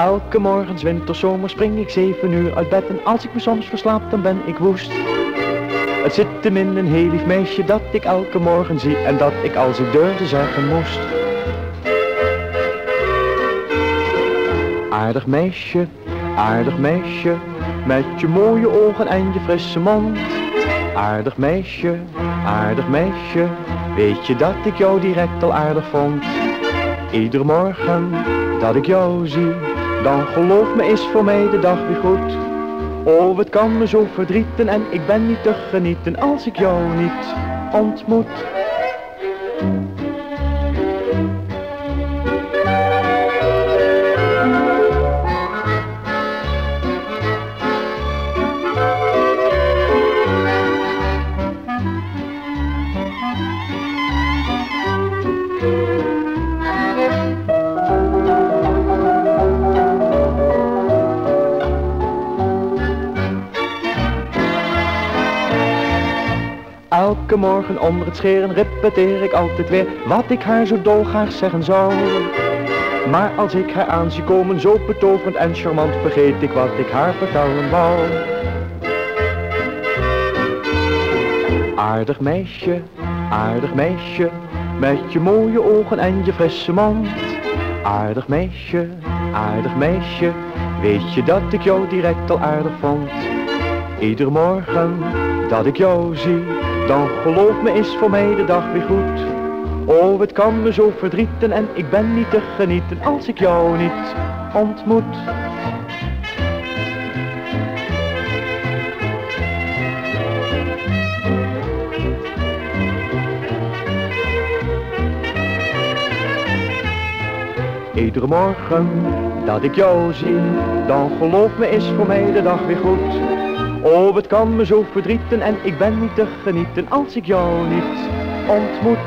Elke morgen, winter, zomer spring ik zeven uur uit bed en als ik me soms verslaap dan ben ik woest. Het zit hem in een heel lief meisje dat ik elke morgen zie en dat ik als ik durfde zeggen moest. Aardig meisje, aardig meisje, met je mooie ogen en je frisse mond. Aardig meisje, aardig meisje, weet je dat ik jou direct al aardig vond. Iedere morgen dat ik jou zie, dan geloof me is voor mij de dag weer goed. Oh, het kan me zo verdrieten en ik ben niet te genieten als ik jou niet ontmoet. Elke morgen onder het scheren repeteer ik altijd weer wat ik haar zo dolgraag zeggen zou. Maar als ik haar aan zie komen zo betoverend en charmant vergeet ik wat ik haar vertellen wou. Aardig meisje, aardig meisje, met je mooie ogen en je frisse mond. Aardig meisje, aardig meisje, weet je dat ik jou direct al aardig vond. Iedere morgen dat ik jou zie, dan geloof me is voor mij de dag weer goed. Oh, het kan me zo verdrieten en ik ben niet te genieten als ik jou niet ontmoet. Iedere morgen dat ik jou zie, dan geloof me is voor mij de dag weer goed. Oh, het kan me zo verdrieten en ik ben niet te genieten als ik jou niet ontmoet.